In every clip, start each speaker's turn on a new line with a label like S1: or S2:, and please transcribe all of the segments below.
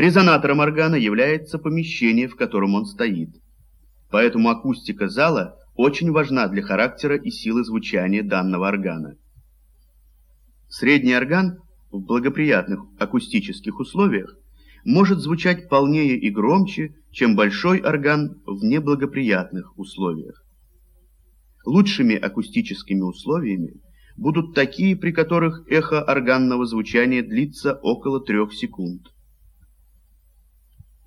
S1: Резонатором органа является помещение, в котором он стоит. Поэтому акустика зала очень важна для характера и силы звучания данного органа. Средний орган в благоприятных акустических условиях может звучать полнее и громче, чем большой орган в неблагоприятных условиях. Лучшими акустическими условиями будут такие, при которых эхо органного звучания длится около трех секунд.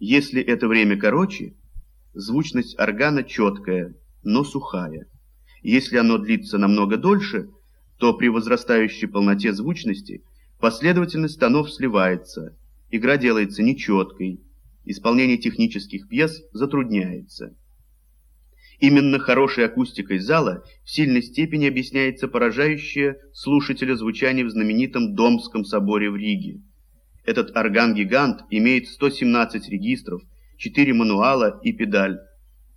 S1: Если это время короче, звучность органа четкая, но сухая. Если оно длится намного дольше, то при возрастающей полноте звучности последовательность тонов сливается, игра делается нечеткой, исполнение технических пьес затрудняется. Именно хорошей акустикой зала в сильной степени объясняется поражающее слушателя звучание в знаменитом Домском соборе в Риге. Этот орган-гигант имеет 117 регистров, 4 мануала и педаль.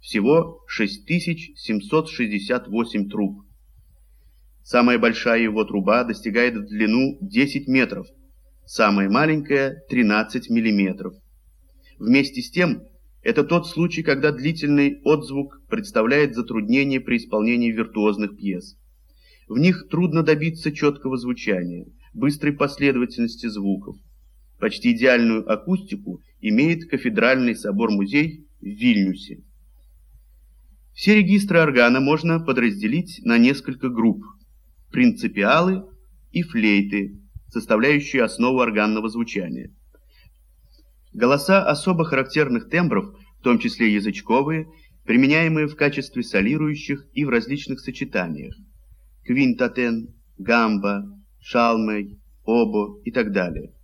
S1: Всего 6768 труб. Самая большая его труба достигает в длину 10 метров, самая маленькая 13 миллиметров. Вместе с тем, это тот случай, когда длительный отзвук представляет затруднение при исполнении виртуозных пьес. В них трудно добиться четкого звучания, быстрой последовательности звуков. Почти идеальную акустику имеет кафедральный собор-музей в Вильнюсе. Все регистры органа можно подразделить на несколько групп. Принципиалы и флейты, составляющие основу органного звучания. Голоса особо характерных тембров, в том числе язычковые, применяемые в качестве солирующих и в различных сочетаниях. Квинтатен, гамба, шалмей, обо и так далее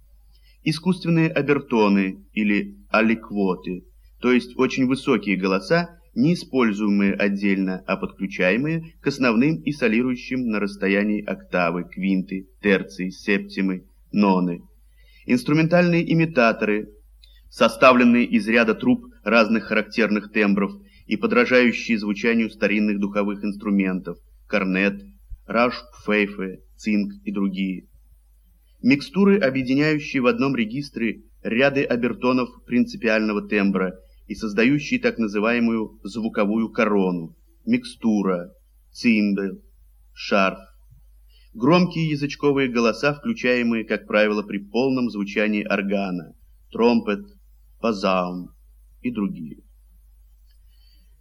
S1: искусственные обертоны или аликвоты, то есть очень высокие голоса, не используемые отдельно, а подключаемые к основным и солирующим на расстоянии октавы, квинты, терции, септимы, ноны. Инструментальные имитаторы, составленные из ряда труб разных характерных тембров и подражающие звучанию старинных духовых инструментов, корнет, рашпфейфе, цинк и другие. Микстуры, объединяющие в одном регистре ряды обертонов принципиального тембра и создающие так называемую звуковую корону, микстура, цимбел, шарф. Громкие язычковые голоса, включаемые, как правило, при полном звучании органа, тромпет, пазаун и другие.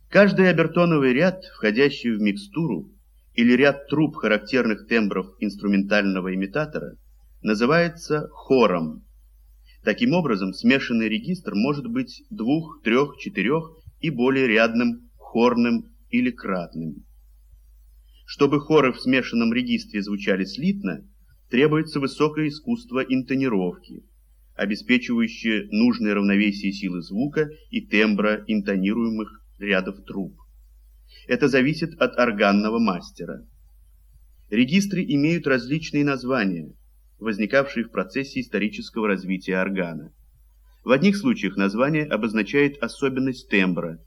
S1: Каждый обертоновый ряд, входящий в микстуру, или ряд труб характерных тембров инструментального имитатора, называется хором. Таким образом, смешанный регистр может быть двух, трех, четырех и более рядным, хорным или кратным. Чтобы хоры в смешанном регистре звучали слитно, требуется высокое искусство интонировки, обеспечивающее нужное равновесие силы звука и тембра интонируемых рядов труб. Это зависит от органного мастера. Регистры имеют различные названия – возникавшие в процессе исторического развития органа. В одних случаях название обозначает особенность тембра,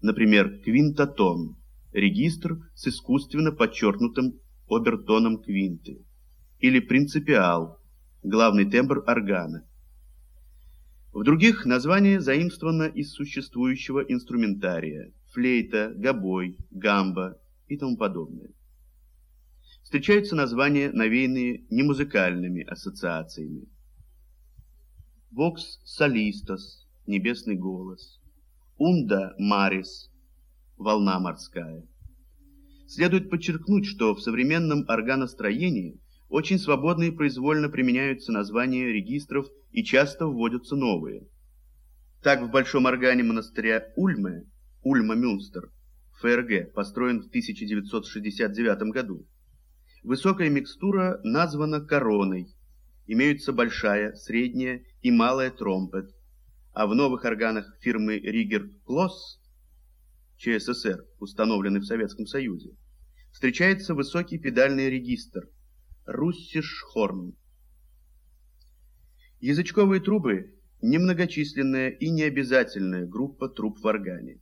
S1: например, квинтотон, регистр с искусственно подчеркнутым обертоном квинты, или принципиал, главный тембр органа. В других название заимствовано из существующего инструментария, флейта, гобой, гамба и тому подобное встречаются названия, навеянные немузыкальными ассоциациями. Vox Solistos – небесный голос, Унда Марис – волна морская. Следует подчеркнуть, что в современном органостроении очень свободно и произвольно применяются названия регистров и часто вводятся новые. Так в большом органе монастыря Ульме, Ульма-Мюнстер, ФРГ, построен в 1969 году, Высокая микстура названа короной. Имеются большая, средняя и малая тромпет. А в новых органах фирмы Ригер Клосс, ЧССР, установленный в Советском Союзе, встречается высокий педальный регистр Руссишхорн. Язычковые трубы – немногочисленная и необязательная группа труб в органе.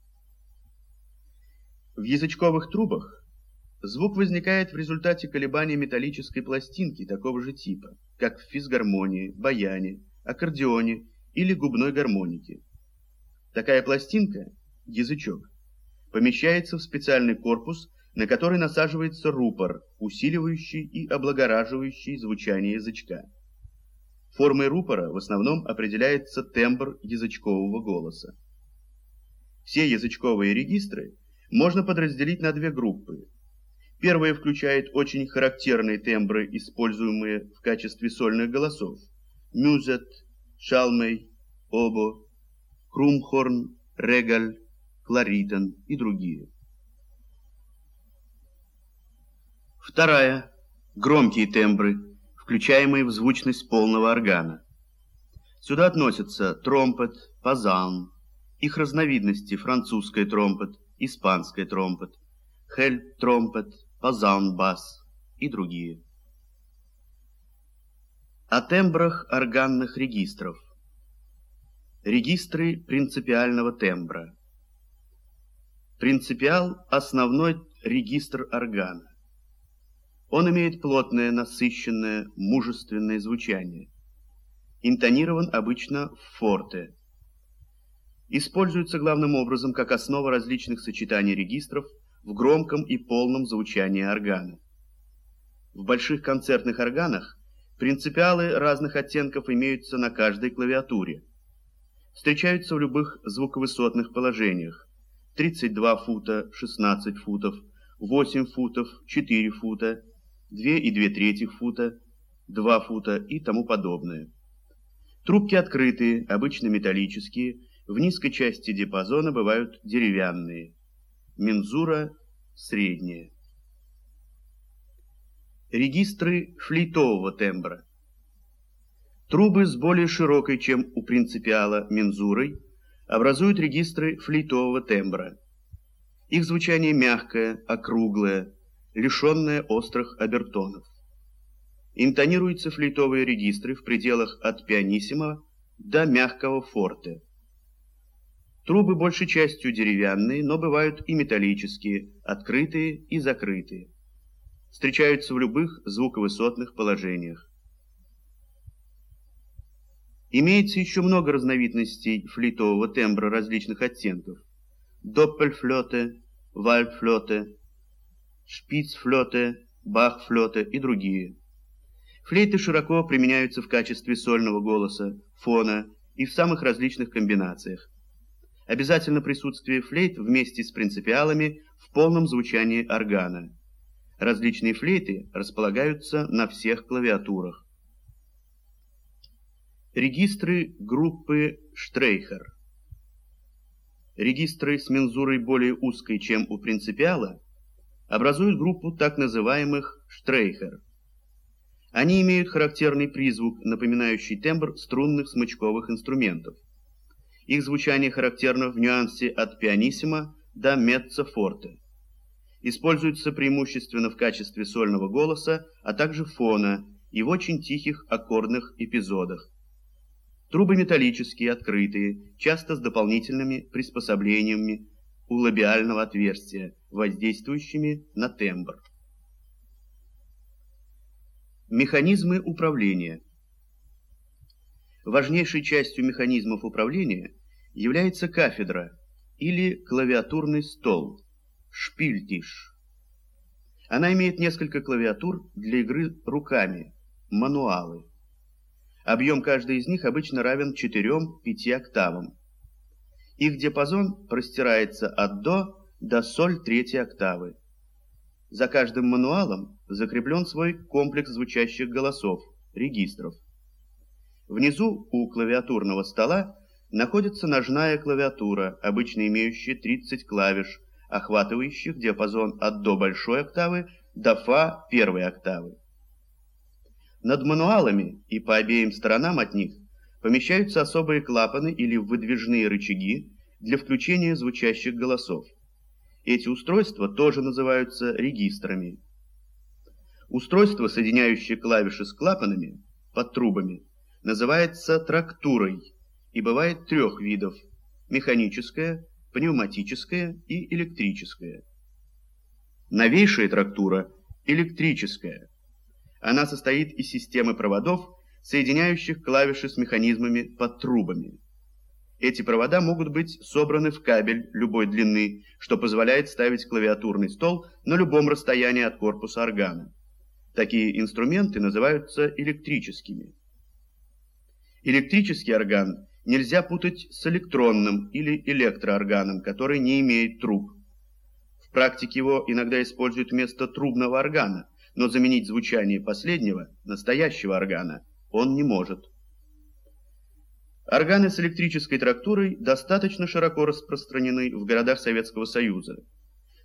S1: В язычковых трубах Звук возникает в результате колебания металлической пластинки такого же типа, как в физгармонии, баяне, аккордеоне или губной гармоники. Такая пластинка, язычок, помещается в специальный корпус, на который насаживается рупор, усиливающий и облагораживающий звучание язычка. Формой рупора в основном определяется тембр язычкового голоса. Все язычковые регистры можно подразделить на две группы. Первая включает очень характерные тембры, используемые в качестве сольных голосов. Мюзет, шалмей, обо, крумхорн, регаль, кларитон и другие. Вторая – громкие тембры, включаемые в звучность полного органа. Сюда относятся тромпет, пазан, их разновидности французская тромпет, испанская тромпет, хель-тромпет, пазан-бас и другие. О тембрах органных регистров. Регистры принципиального тембра. Принципиал – основной регистр органа. Он имеет плотное, насыщенное, мужественное звучание. Интонирован обычно в форте. Используется главным образом как основа различных сочетаний регистров в громком и полном звучании органа. В больших концертных органах принципиалы разных оттенков имеются на каждой клавиатуре. Встречаются в любых звуковысотных положениях. 32 фута, 16 футов, 8 футов, 4 фута, 2 и 2 третьих фута, 2 фута и тому подобное. Трубки открытые, обычно металлические, в низкой части диапазона бывают деревянные. Мензура средняя. Регистры флейтового тембра. Трубы с более широкой, чем у принципиала, мензурой образуют регистры флейтового тембра. Их звучание мягкое, округлое, лишенное острых обертонов. Интонируются флейтовые регистры в пределах от пианиссимо до мягкого форте. Трубы большей частью деревянные, но бывают и металлические, открытые и закрытые. Встречаются в любых звуковысотных положениях. Имеется еще много разновидностей флейтового тембра различных оттенков. Доппельфлёте, вальдфлёте, шпицфлёте, бахфлёте и другие. Флейты широко применяются в качестве сольного голоса, фона и в самых различных комбинациях. Обязательно присутствие флейт вместе с принципиалами в полном звучании органа. Различные флейты располагаются на всех клавиатурах. Регистры группы Штрейхер. Регистры с мензурой более узкой, чем у принципиала, образуют группу так называемых Штрейхер. Они имеют характерный призвук, напоминающий тембр струнных смычковых инструментов. Их звучание характерно в нюансе от пианиссимо до меццо-форте. Используются преимущественно в качестве сольного голоса, а также фона и в очень тихих аккордных эпизодах. Трубы металлические, открытые, часто с дополнительными приспособлениями у лабиального отверстия, воздействующими на тембр. Механизмы управления – Важнейшей частью механизмов управления является кафедра или клавиатурный стол, шпильтиш. Она имеет несколько клавиатур для игры руками, мануалы. Объем каждой из них обычно равен 4-5 октавам. Их диапазон простирается от до до соль третьей октавы. За каждым мануалом закреплен свой комплекс звучащих голосов, регистров. Внизу у клавиатурного стола находится ножная клавиатура, обычно имеющая 30 клавиш, охватывающих диапазон от до большой октавы до фа первой октавы. Над мануалами и по обеим сторонам от них помещаются особые клапаны или выдвижные рычаги для включения звучащих голосов. Эти устройства тоже называются регистрами. Устройство, соединяющее клавиши с клапанами под трубами, называется трактурой и бывает трех видов – механическая, пневматическая и электрическая. Новейшая трактура – электрическая. Она состоит из системы проводов, соединяющих клавиши с механизмами под трубами. Эти провода могут быть собраны в кабель любой длины, что позволяет ставить клавиатурный стол на любом расстоянии от корпуса органа. Такие инструменты называются электрическими. Электрический орган нельзя путать с электронным или электроорганом, который не имеет труб. В практике его иногда используют вместо трубного органа, но заменить звучание последнего, настоящего органа, он не может. Органы с электрической трактурой достаточно широко распространены в городах Советского Союза.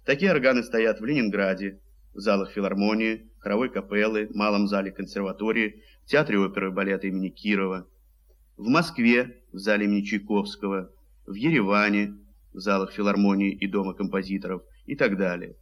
S1: Такие органы стоят в Ленинграде, в залах филармонии, хоровой капеллы, малом зале консерватории, театре оперы и балета имени Кирова, в Москве, в зале имени Чайковского, в Ереване, в залах филармонии и дома композиторов и так далее.